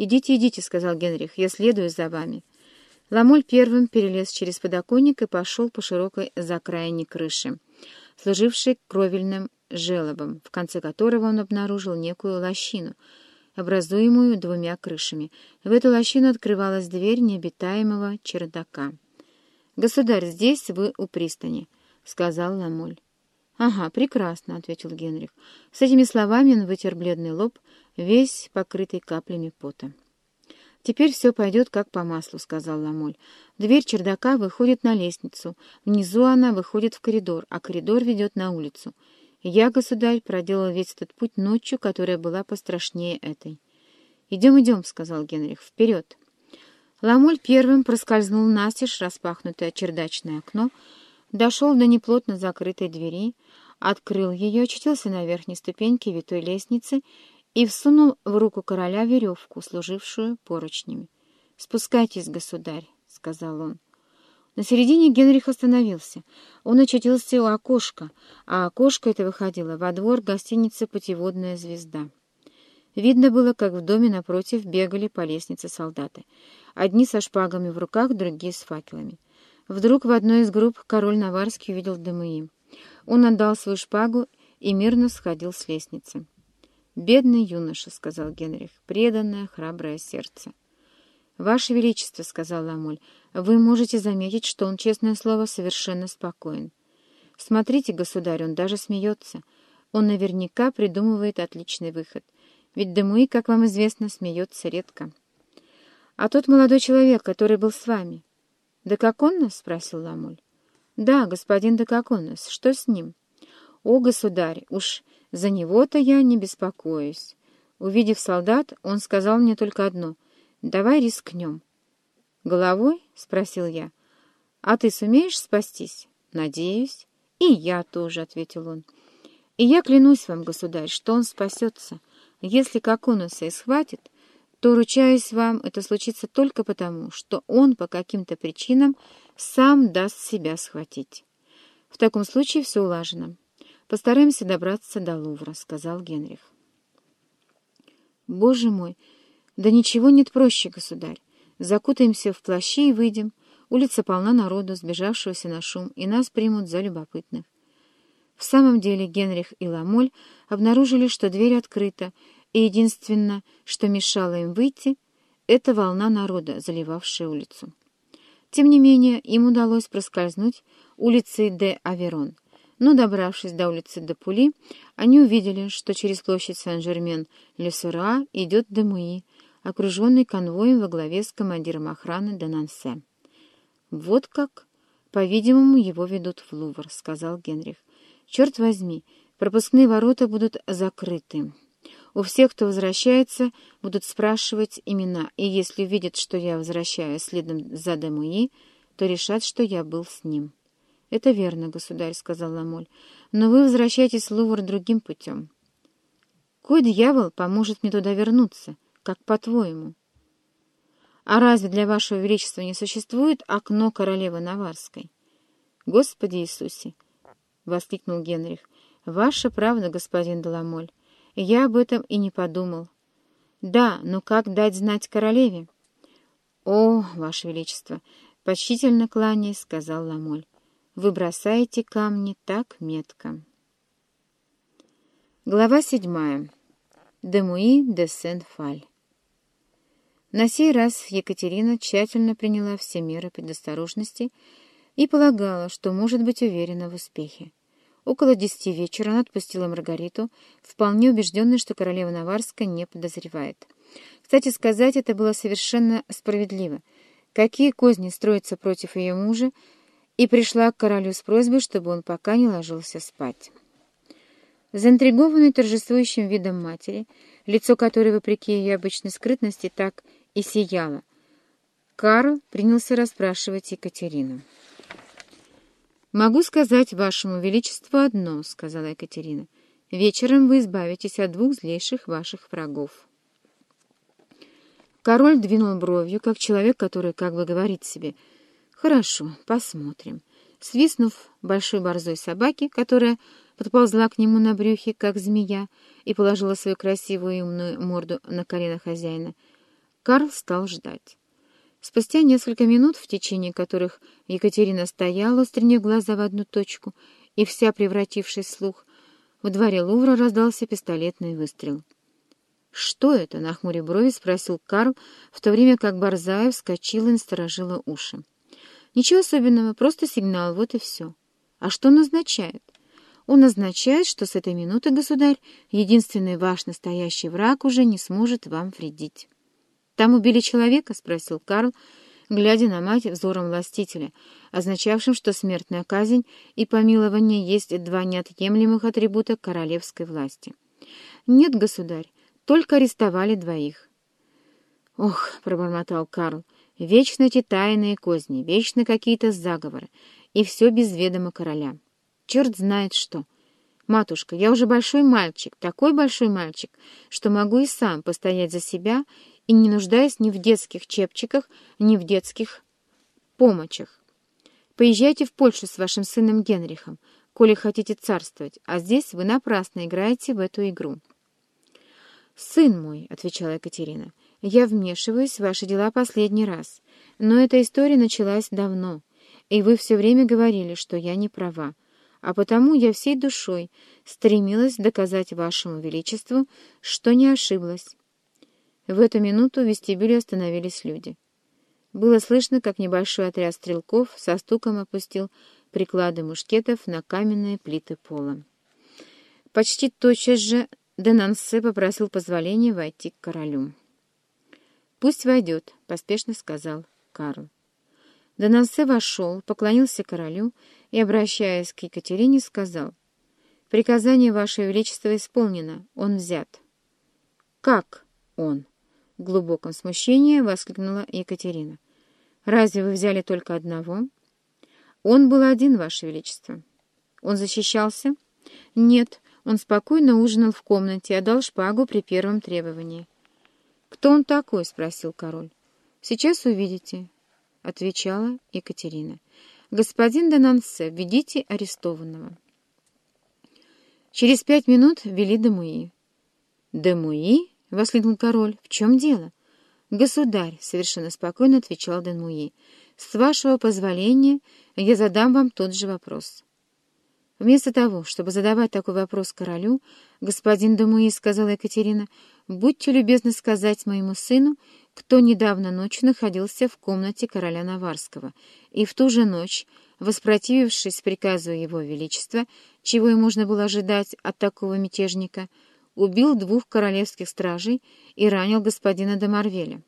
«Идите, идите», — сказал Генрих, — «я следую за вами». Ламоль первым перелез через подоконник и пошел по широкой закраине крыши, служившей кровельным желобом, в конце которого он обнаружил некую лощину, образуемую двумя крышами. В эту лощину открывалась дверь необитаемого чердака. «Государь, здесь вы у пристани», — сказал Ламоль. «Ага, прекрасно», — ответил Генрих. С этими словами он вытер бледный лоб, весь покрытый каплями пота. «Теперь все пойдет как по маслу», — сказал Ламоль. «Дверь чердака выходит на лестницу. Внизу она выходит в коридор, а коридор ведет на улицу. Я, государь, проделал весь этот путь ночью, которая была пострашнее этой». «Идем, идем», — сказал Генрих. «Вперед!» Ламоль первым проскользнул настежь распахнутое чердачное окно, дошел до неплотно закрытой двери, открыл ее, очутился на верхней ступеньке витой лестницы и всунул в руку короля веревку, служившую поручнями. «Спускайтесь, государь», — сказал он. На середине Генрих остановился. Он очутился у окошка, а окошко это выходило во двор гостиницы «Путеводная звезда». Видно было, как в доме напротив бегали по лестнице солдаты. Одни со шпагами в руках, другие с факелами. Вдруг в одной из групп король Наварский увидел Демуи. Он отдал свою шпагу и мирно сходил с лестницы. «Бедный юноша», — сказал Генрих, — «преданное, храброе сердце». «Ваше Величество», — сказал Ламоль, — «вы можете заметить, что он, честное слово, совершенно спокоен. Смотрите, государь, он даже смеется. Он наверняка придумывает отличный выход. Ведь Демуи, как вам известно, смеется редко». «А тот молодой человек, который был с вами, «Декаконнос?» — спросил Ламоль. «Да, господин Декаконнос. Что с ним?» «О, государь, уж за него-то я не беспокоюсь». Увидев солдат, он сказал мне только одно — «Давай рискнем». «Головой?» — спросил я. «А ты сумеешь спастись?» «Надеюсь». «И я тоже», — ответил он. «И я клянусь вам, государь, что он спасется. Если Коконуса и схватит, то, ручаюсь вам, это случится только потому, что он по каким-то причинам сам даст себя схватить. В таком случае все улажено. Постараемся добраться до Лувра, — сказал Генрих. Боже мой, да ничего нет проще, государь. Закутаемся в плащи и выйдем. Улица полна народу, сбежавшегося на шум, и нас примут за любопытных. В самом деле Генрих и Ламоль обнаружили, что дверь открыта, и единственное, что мешало им выйти, это волна народа, заливавшая улицу. Тем не менее, им удалось проскользнуть улицей де Аверон, но, добравшись до улицы де Пули, они увидели, что через площадь Сен-Жермен-Ле-Сура идет Демуи, окруженный конвоем во главе с командиром охраны Денансе. «Вот как, по-видимому, его ведут в Лувр», — сказал Генрих. «Черт возьми, пропускные ворота будут закрыты». У всех, кто возвращается, будут спрашивать имена, и если увидят, что я возвращаюсь следом за Демуи, то решат, что я был с ним. — Это верно, государь, — сказал Ламоль, — но вы возвращаетесь в Лувр другим путем. Кой дьявол поможет мне туда вернуться, как по-твоему? — А разве для вашего величества не существует окно королевы Наварской? — Господи Иисусе! — воскликнул Генрих. — Ваша правда, господин Деламоль. Я об этом и не подумал. Да, но как дать знать королеве? О, Ваше Величество, почтительно кланяясь, сказал Ламоль, вы бросаете камни так метко. Глава седьмая. Демуи де Сен-Фаль. На сей раз Екатерина тщательно приняла все меры предосторожности и полагала, что может быть уверена в успехе. Около десяти вечера она отпустила Маргариту, вполне убежденная, что королева Наварская не подозревает. Кстати сказать, это было совершенно справедливо. Какие козни строятся против ее мужа, и пришла к королю с просьбой, чтобы он пока не ложился спать. Заинтригованный торжествующим видом матери, лицо которой, вопреки ее обычной скрытности, так и сияло, Карл принялся расспрашивать Екатерину. «Могу сказать вашему величеству одно», — сказала Екатерина. «Вечером вы избавитесь от двух злейших ваших врагов». Король двинул бровью, как человек, который как бы говорит себе «Хорошо, посмотрим». Свистнув большой борзой собаки, которая подползла к нему на брюхе, как змея, и положила свою красивую и умную морду на колено хозяина, Карл стал ждать. Спустя несколько минут, в течение которых Екатерина стояла, устремив глаза в одну точку и вся превратившись в слух, в дворе Лувра раздался пистолетный выстрел. «Что это?» — нахмурив брови, спросил Карл, в то время как Борзаев вскочила и насторожила уши. «Ничего особенного, просто сигнал, вот и все. А что он означает?» «Он означает, что с этой минуты, государь, единственный ваш настоящий враг уже не сможет вам вредить». «Там убили человека?» — спросил Карл, глядя на мать взором властителя, означавшим, что смертная казнь и помилование есть два неотъемлемых атрибута королевской власти. «Нет, государь, только арестовали двоих». «Ох», — пробормотал Карл, — «вечно эти тайные козни, вечно какие-то заговоры, и все без ведома короля. Черт знает что». «Матушка, я уже большой мальчик, такой большой мальчик, что могу и сам постоять за себя и не нуждаясь ни в детских чепчиках, ни в детских помощах. Поезжайте в Польшу с вашим сыном Генрихом, коли хотите царствовать, а здесь вы напрасно играете в эту игру. «Сын мой», — отвечала Екатерина, — «я вмешиваюсь в ваши дела последний раз, но эта история началась давно, и вы все время говорили, что я не права, а потому я всей душой стремилась доказать вашему величеству, что не ошиблась». В эту минуту в вестибюле остановились люди. Было слышно, как небольшой отряд стрелков со стуком опустил приклады мушкетов на каменные плиты пола. Почти тотчас же Денансе попросил позволения войти к королю. «Пусть войдет», — поспешно сказал Карл. Денансе вошел, поклонился королю и, обращаясь к Екатерине, сказал, «Приказание Ваше Величество исполнено, он взят». «Как он?» В глубоком смущении воскликнула Екатерина. «Разве вы взяли только одного?» «Он был один, Ваше Величество». «Он защищался?» «Нет, он спокойно ужинал в комнате и отдал шпагу при первом требовании». «Кто он такой?» — спросил король. «Сейчас увидите», — отвечала Екатерина. «Господин Денансе, введите арестованного». Через пять минут ввели Демуи. «Демуи?» — воскликнул король. — В чем дело? — Государь, — совершенно спокойно отвечал Денмуи, — с вашего позволения я задам вам тот же вопрос. Вместо того, чтобы задавать такой вопрос королю, господин Демуи, — сказала Екатерина, — будьте любезны сказать моему сыну, кто недавно ночью находился в комнате короля Наварского, и в ту же ночь, воспротивившись приказу его величества, чего и можно было ожидать от такого мятежника, — убил двух королевских стражей и ранил господина де Марвеля.